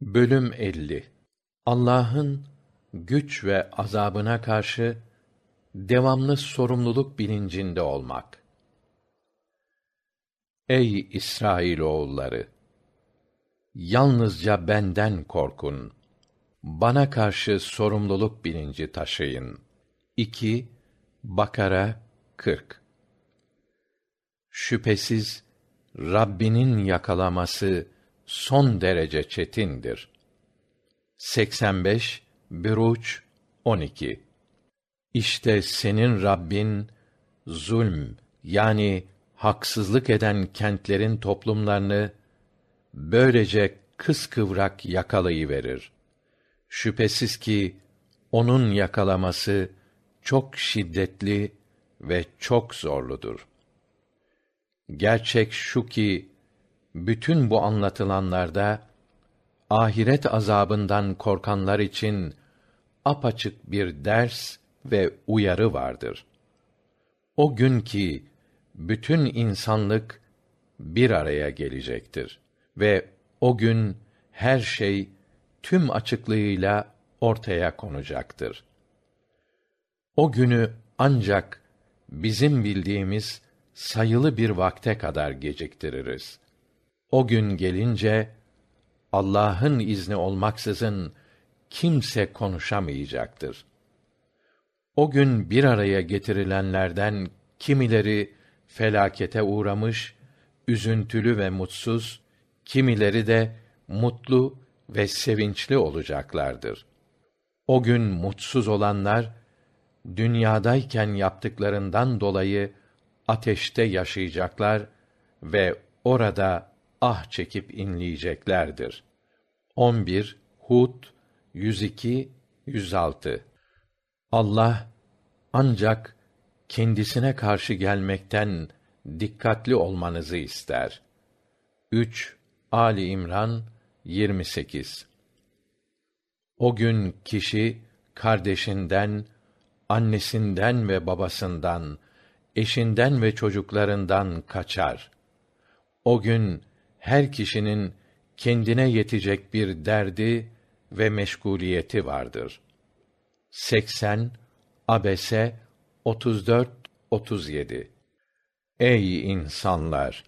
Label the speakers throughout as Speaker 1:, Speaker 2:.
Speaker 1: Bölüm 50 Allah'ın güç ve azabına karşı devamlı sorumluluk bilincinde olmak. Ey İsrail oğulları! Yalnızca benden korkun. Bana karşı sorumluluk bilinci taşıyın. 2 Bakara 40 Şüphesiz Rabbinin yakalaması son derece çetindir. 85 Büruç 12 İşte senin Rabbin zulm yani haksızlık eden kentlerin toplumlarını böylece kıskıvrak yakalayıverir. Şüphesiz ki onun yakalaması çok şiddetli ve çok zorludur. Gerçek şu ki bütün bu anlatılanlarda ahiret azabından korkanlar için apaçık bir ders ve uyarı vardır. O gün ki bütün insanlık bir araya gelecektir ve o gün her şey tüm açıklığıyla ortaya konacaktır. O günü ancak bizim bildiğimiz sayılı bir vakte kadar geciktiririz. O gün gelince Allah'ın izni olmaksızın kimse konuşamayacaktır. O gün bir araya getirilenlerden kimileri felakete uğramış, üzüntülü ve mutsuz, kimileri de mutlu ve sevinçli olacaklardır. O gün mutsuz olanlar dünyadayken yaptıklarından dolayı ateşte yaşayacaklar ve orada ah çekip inleyeceklerdir. 11 Hud 102 106 Allah ancak kendisine karşı gelmekten dikkatli olmanızı ister. 3 Ali İmran 28 O gün kişi kardeşinden, annesinden ve babasından, eşinden ve çocuklarından kaçar. O gün her kişinin kendine yetecek bir derdi ve meşguliyeti vardır. 80 Abese 34 37 Ey insanlar!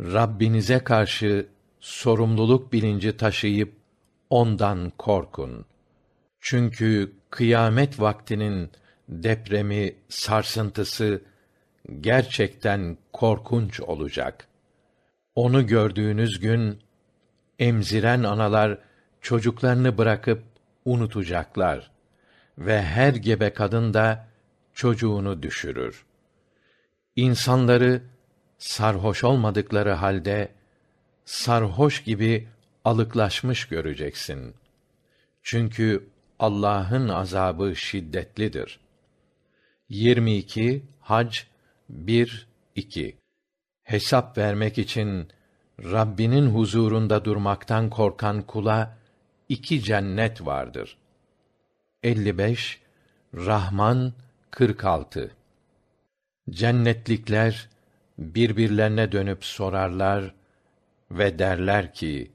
Speaker 1: Rabbinize karşı sorumluluk bilinci taşıyıp ondan korkun. Çünkü kıyamet vaktinin depremi, sarsıntısı gerçekten korkunç olacak. Onu gördüğünüz gün emziren analar çocuklarını bırakıp unutacaklar ve her gebe kadın da çocuğunu düşürür. İnsanları sarhoş olmadıkları halde sarhoş gibi alıklaşmış göreceksin. Çünkü Allah'ın azabı şiddetlidir. 22 Hac 1 2 Hesap vermek için Rabbinin huzurunda durmaktan korkan kula iki cennet vardır. 55 Rahman 46 Cennetlikler birbirlerine dönüp sorarlar ve derler ki: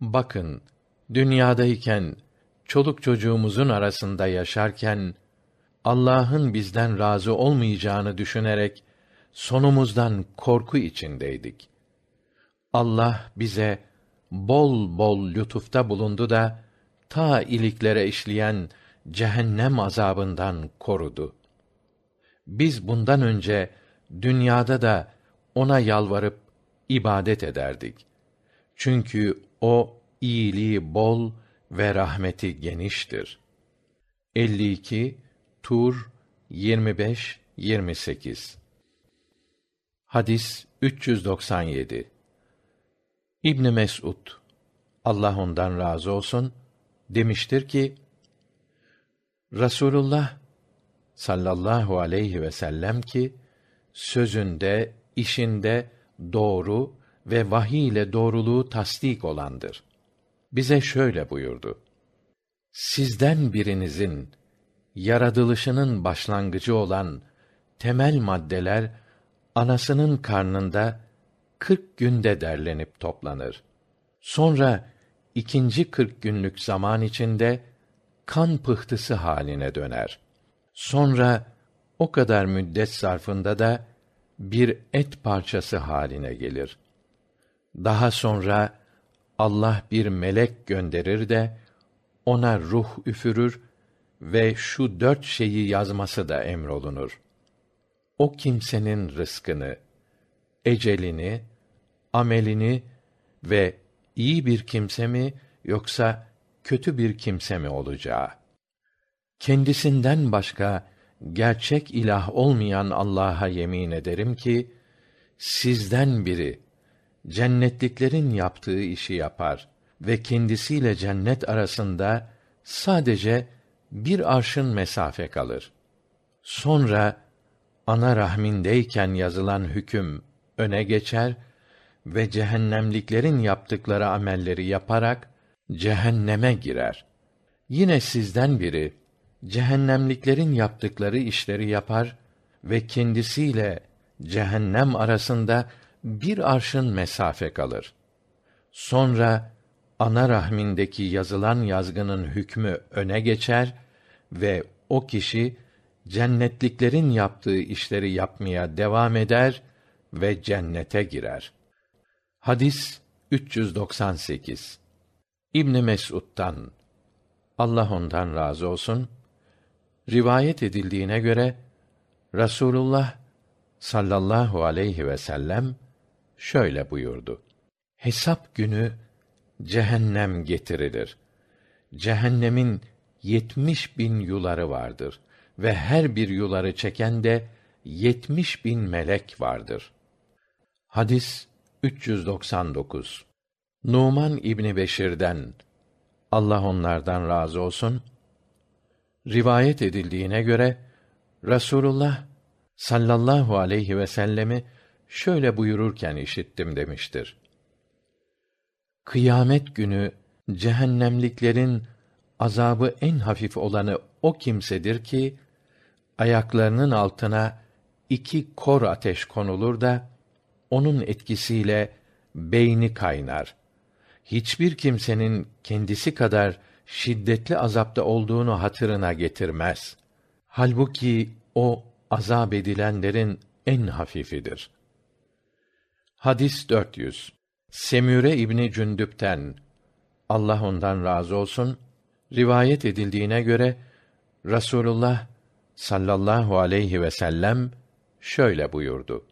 Speaker 1: Bakın, dünyadayken çoluk çocuğumuzun arasında yaşarken Allah'ın bizden razı olmayacağını düşünerek sonumuzdan korku içindeydik. Allah bize bol bol lütufta bulundu da ta iliklere işleyen cehennem azabından korudu. Biz bundan önce dünyada da ona yalvarıp ibadet ederdik. Çünkü o iyiliği bol ve rahmeti geniştir. 52 Tur 25 28 Hadis 397 İbn Mes'ud Allah ondan razı olsun demiştir ki Rasulullah sallallahu aleyhi ve sellem ki sözünde, işinde doğru ve vahiy ile doğruluğu tasdik olandır. Bize şöyle buyurdu: Sizden birinizin yaratılışının başlangıcı olan temel maddeler anasının karnında kırk günde derlenip toplanır. Sonra ikinci kırk günlük zaman içinde kan pıhtısı haline döner. Sonra o kadar müddet zarfında da bir et parçası haline gelir. Daha sonra Allah bir melek gönderir de ona ruh üfürür ve şu dört şeyi yazması da emrolunur. O kimsenin rızkını, ecelini, amelini ve iyi bir kimse mi yoksa kötü bir kimse mi olacağı. Kendisinden başka gerçek ilah olmayan Allah'a yemin ederim ki sizden biri cennetliklerin yaptığı işi yapar ve kendisiyle cennet arasında sadece bir arşın mesafe kalır. Sonra ana rahmindeyken yazılan hüküm öne geçer ve cehennemliklerin yaptıkları amelleri yaparak cehenneme girer. Yine sizden biri cehennemliklerin yaptıkları işleri yapar ve kendisiyle cehennem arasında bir arşın mesafe kalır. Sonra ana rahmindeki yazılan yazgının hükmü öne geçer ve o kişi cennetliklerin yaptığı işleri yapmaya devam eder ve cennete girer. Hadis 398. İbn Mes'ud'dan Allah ondan razı olsun rivayet edildiğine göre Rasulullah sallallahu aleyhi ve sellem şöyle buyurdu. Hesap günü cehennem getirilir. Cehennemin yetmiş bin yuları vardır ve her bir yuları çeken de yetmiş bin melek vardır. Hadis 399 Numan İbni Beşir'den Allah onlardan razı olsun rivayet edildiğine göre Rasulullah sallallahu aleyhi ve sellemi şöyle buyururken işittim demiştir. Kıyamet günü cehennemliklerin azabı en hafif olanı o kimsedir ki ayaklarının altına iki kor ateş konulur da onun etkisiyle beyni kaynar. Hiçbir kimsenin kendisi kadar şiddetli azapta olduğunu hatırına getirmez. Halbuki o azap edilenlerin en hafifidir. Hadis 400. Semüre İbni Cündüp'ten Allah ondan razı olsun rivayet edildiğine göre Rasulullah sallallahu aleyhi ve sellem şöyle buyurdu.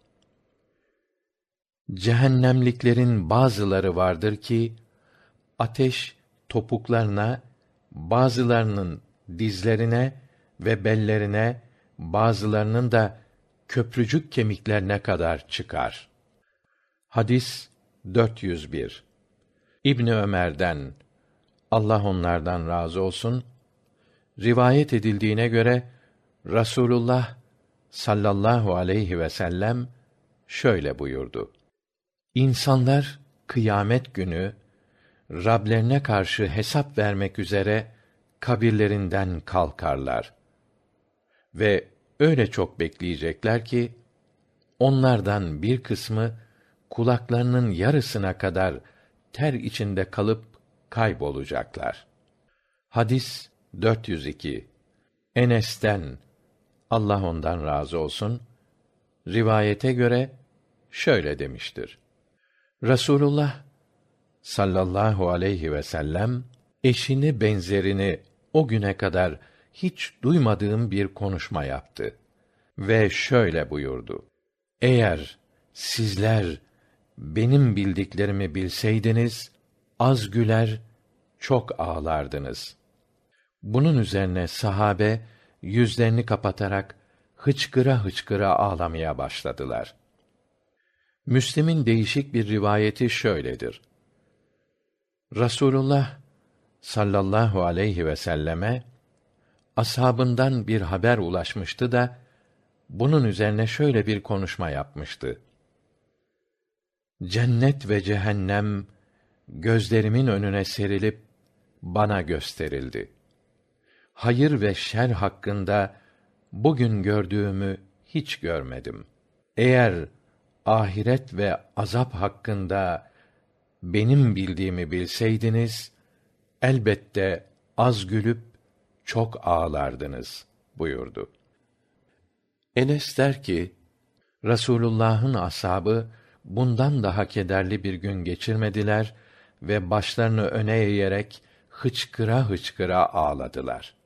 Speaker 1: Cehennemliklerin bazıları vardır ki ateş topuklarına, bazılarının dizlerine ve bellerine, bazılarının da köprücük kemiklerine kadar çıkar. Hadis 401. İbn Ömer'den Allah onlardan razı olsun rivayet edildiğine göre Rasulullah sallallahu aleyhi ve sellem şöyle buyurdu. İnsanlar kıyamet günü Rablerine karşı hesap vermek üzere kabirlerinden kalkarlar ve öyle çok bekleyecekler ki onlardan bir kısmı kulaklarının yarısına kadar ter içinde kalıp kaybolacaklar. Hadis 402. Enes'ten Allah ondan razı olsun rivayete göre şöyle demiştir. Rasulullah sallallahu aleyhi ve sellem eşini benzerini o güne kadar hiç duymadığım bir konuşma yaptı ve şöyle buyurdu. Eğer sizler benim bildiklerimi bilseydiniz az güler çok ağlardınız. Bunun üzerine sahabe yüzlerini kapatarak hıçkıra hıçkıra ağlamaya başladılar. Müslim'in değişik bir rivayeti şöyledir. Rasulullah sallallahu aleyhi ve selleme ashabından bir haber ulaşmıştı da bunun üzerine şöyle bir konuşma yapmıştı. Cennet ve cehennem gözlerimin önüne serilip bana gösterildi. Hayır ve şer hakkında bugün gördüğümü hiç görmedim. Eğer ahiret ve azap hakkında benim bildiğimi bilseydiniz elbette az gülüp çok ağlardınız buyurdu. Enes der ki, Rasulullah'ın ashabı bundan daha kederli bir gün geçirmediler ve başlarını öne eğerek hıçkıra hıçkıra ağladılar.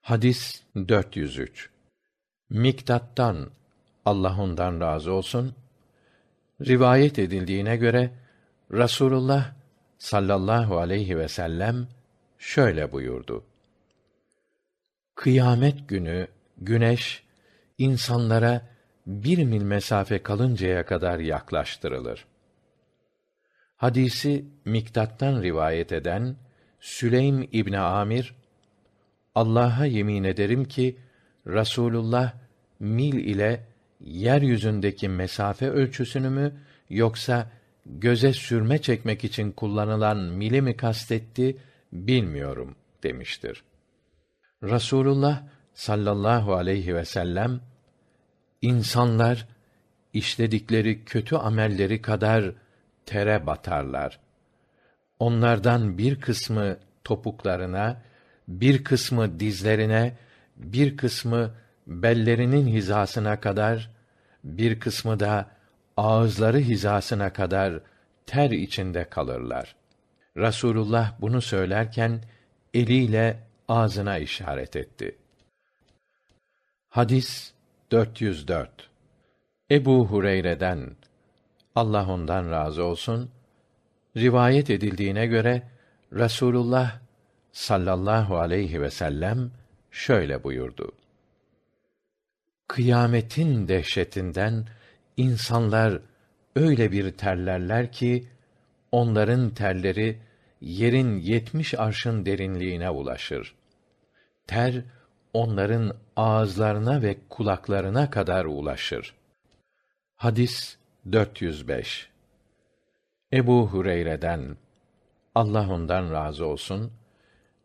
Speaker 1: Hadis 403. Miktat'tan Allah ondan razı olsun rivayet edildiğine göre Rasulullah sallallahu aleyhi ve sellem şöyle buyurdu. Kıyamet günü güneş insanlara bir mil mesafe kalıncaya kadar yaklaştırılır. Hadisi Miktat'tan rivayet eden Süleym İbni Amir Allah'a yemin ederim ki Rasulullah mil ile yeryüzündeki mesafe ölçüsünü mü yoksa göze sürme çekmek için kullanılan mili mi kastetti bilmiyorum demiştir. Rasulullah sallallahu aleyhi ve sellem insanlar işledikleri kötü amelleri kadar tere batarlar. Onlardan bir kısmı topuklarına, bir kısmı dizlerine, bir kısmı bellerinin hizasına kadar, bir kısmı da ağızları hizasına kadar ter içinde kalırlar. Rasulullah bunu söylerken eliyle ağzına işaret etti. Hadis 404 Ebu Hureyre'den Allah ondan razı olsun rivayet edildiğine göre Rasulullah sallallahu aleyhi ve sellem şöyle buyurdu. Kıyametin dehşetinden insanlar öyle bir terlerler ki onların terleri yerin yetmiş arşın derinliğine ulaşır. Ter onların ağızlarına ve kulaklarına kadar ulaşır. Hadis 405 Ebu Hureyre'den Allah ondan razı olsun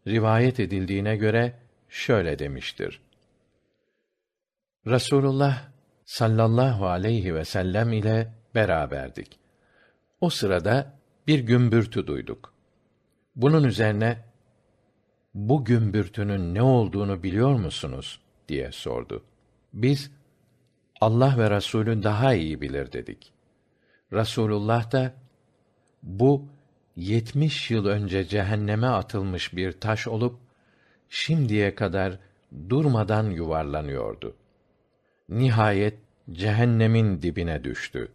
Speaker 1: rivayet edildiğine göre şöyle demiştir. Rasulullah sallallahu aleyhi ve sellem ile beraberdik. O sırada bir gümbürtü duyduk. Bunun üzerine bu gümbürtünün ne olduğunu biliyor musunuz diye sordu. Biz Allah ve Resulü daha iyi bilir dedik. Rasulullah da bu yetmiş yıl önce cehenneme atılmış bir taş olup şimdiye kadar durmadan yuvarlanıyordu. Nihayet cehennemin dibine düştü.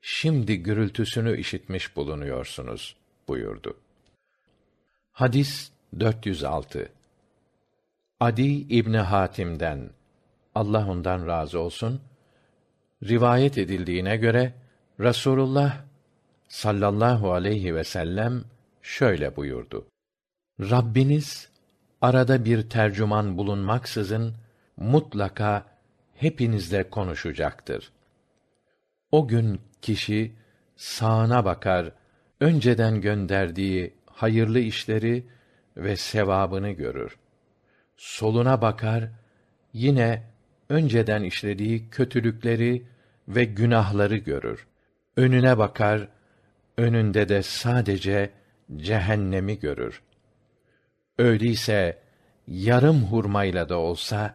Speaker 1: Şimdi gürültüsünü işitmiş bulunuyorsunuz buyurdu. Hadis 406 Adi İbni Hatim'den Allah ondan razı olsun rivayet edildiğine göre Rasulullah sallallahu aleyhi ve sellem şöyle buyurdu. Rabbiniz arada bir tercüman bulunmaksızın mutlaka hepinizle konuşacaktır. O gün kişi sağına bakar, önceden gönderdiği hayırlı işleri ve sevabını görür. Soluna bakar, yine önceden işlediği kötülükleri ve günahları görür. Önüne bakar, önünde de sadece cehennemi görür. Öyleyse yarım hurmayla da olsa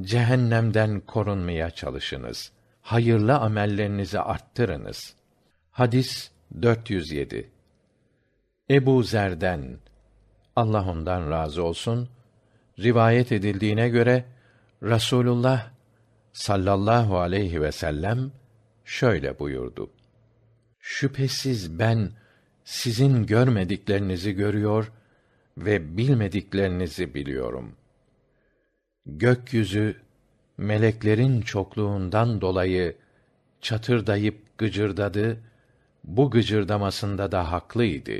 Speaker 1: cehennemden korunmaya çalışınız. Hayırlı amellerinizi arttırınız. Hadis 407. Ebu Zer'den Allah ondan razı olsun rivayet edildiğine göre Rasulullah sallallahu aleyhi ve sellem şöyle buyurdu. Şüphesiz ben sizin görmediklerinizi görüyor ve bilmediklerinizi biliyorum. Gökyüzü meleklerin çokluğundan dolayı çatırdayıp gıcırdadı. Bu gıcırdamasında da haklıydı.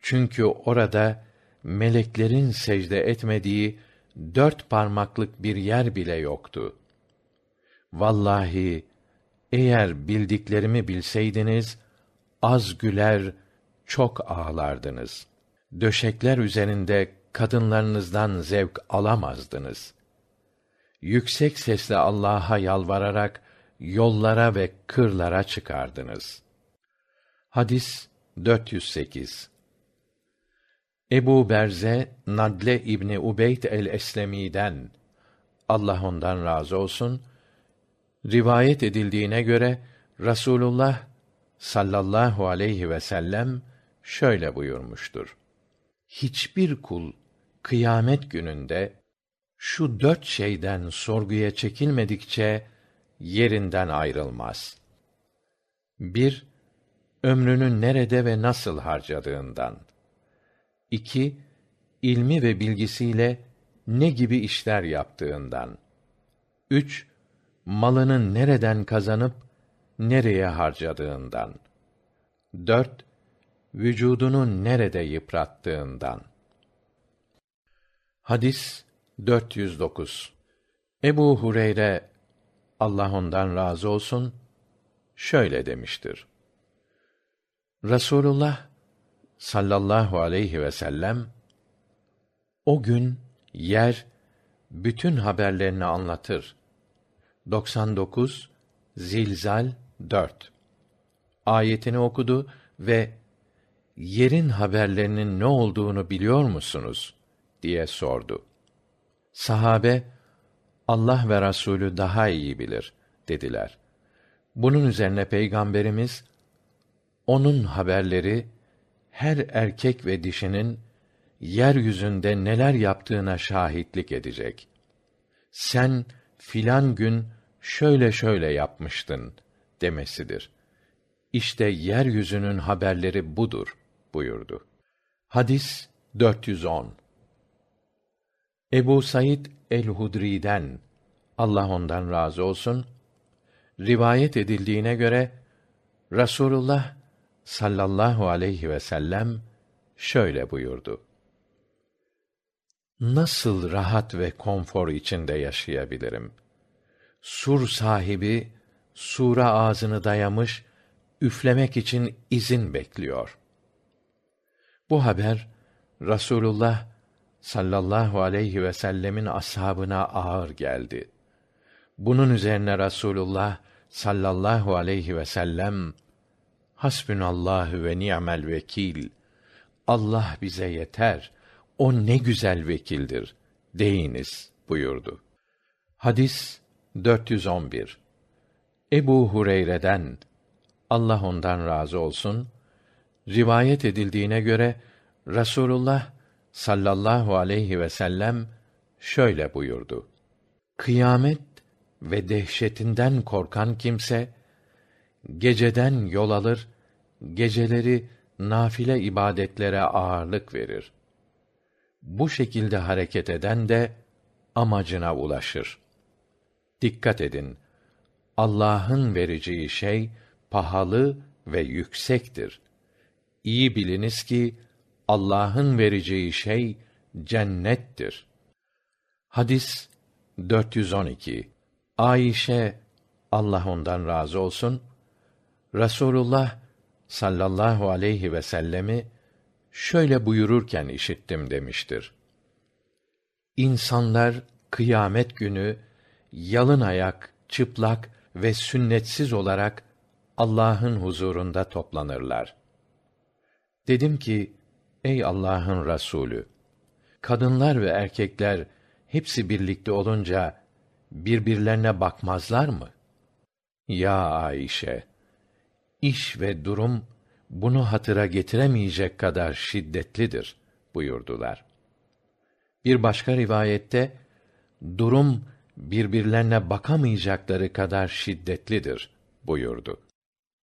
Speaker 1: Çünkü orada meleklerin secde etmediği dört parmaklık bir yer bile yoktu. Vallahi eğer bildiklerimi bilseydiniz az güler çok ağlardınız. Döşekler üzerinde kadınlarınızdan zevk alamazdınız. Yüksek sesle Allah'a yalvararak yollara ve kırlara çıkardınız. Hadis 408 Ebu Berze Nadle İbni Ubeyd el-Eslemi'den Allah ondan razı olsun rivayet edildiğine göre Rasulullah sallallahu aleyhi ve sellem şöyle buyurmuştur. Hiçbir kul kıyamet gününde şu dört şeyden sorguya çekilmedikçe yerinden ayrılmaz. Bir, ömrünü nerede ve nasıl harcadığından. İki, ilmi ve bilgisiyle ne gibi işler yaptığından. Üç, malını nereden kazanıp nereye harcadığından. Dört, vücudunu nerede yıprattığından. Hadis 409. Ebu Hureyre Allah ondan razı olsun şöyle demiştir. Rasulullah sallallahu aleyhi ve sellem o gün yer bütün haberlerini anlatır. 99 Zilzal 4 ayetini okudu ve yerin haberlerinin ne olduğunu biliyor musunuz diye sordu. Sahabe Allah ve Rasulü daha iyi bilir dediler. Bunun üzerine peygamberimiz onun haberleri her erkek ve dişinin yeryüzünde neler yaptığına şahitlik edecek. Sen filan gün şöyle şöyle yapmıştın demesidir. İşte yeryüzünün haberleri budur buyurdu. Hadis 410 Ebu Said el-Hudri'den Allah ondan razı olsun rivayet edildiğine göre Rasulullah sallallahu aleyhi ve sellem şöyle buyurdu. Nasıl rahat ve konfor içinde yaşayabilirim? Sur sahibi sura ağzını dayamış üflemek için izin bekliyor. Bu haber Rasulullah sallallahu aleyhi ve sellemin ashabına ağır geldi. Bunun üzerine Rasulullah sallallahu aleyhi ve sellem Hasbünallahu ve ni'mel vekil. Allah bize yeter. O ne güzel vekildir. Deyiniz buyurdu. Hadis 411. Ebu Hureyre'den Allah ondan razı olsun rivayet edildiğine göre Rasulullah sallallahu aleyhi ve sellem şöyle buyurdu. Kıyamet ve dehşetinden korkan kimse geceden yol alır, geceleri nafile ibadetlere ağırlık verir. Bu şekilde hareket eden de amacına ulaşır. Dikkat edin. Allah'ın vereceği şey pahalı ve yüksektir. İyi biliniz ki Allah'ın vereceği şey cennettir. Hadis 412. Ayşe Allah ondan razı olsun Rasulullah sallallahu aleyhi ve sellemi şöyle buyururken işittim demiştir. İnsanlar kıyamet günü yalın ayak, çıplak ve sünnetsiz olarak Allah'ın huzurunda toplanırlar. Dedim ki, ey Allah'ın Resulü, kadınlar ve erkekler hepsi birlikte olunca birbirlerine bakmazlar mı? Ya Ayşe, iş ve durum bunu hatıra getiremeyecek kadar şiddetlidir buyurdular. Bir başka rivayette durum birbirlerine bakamayacakları kadar şiddetlidir buyurdu.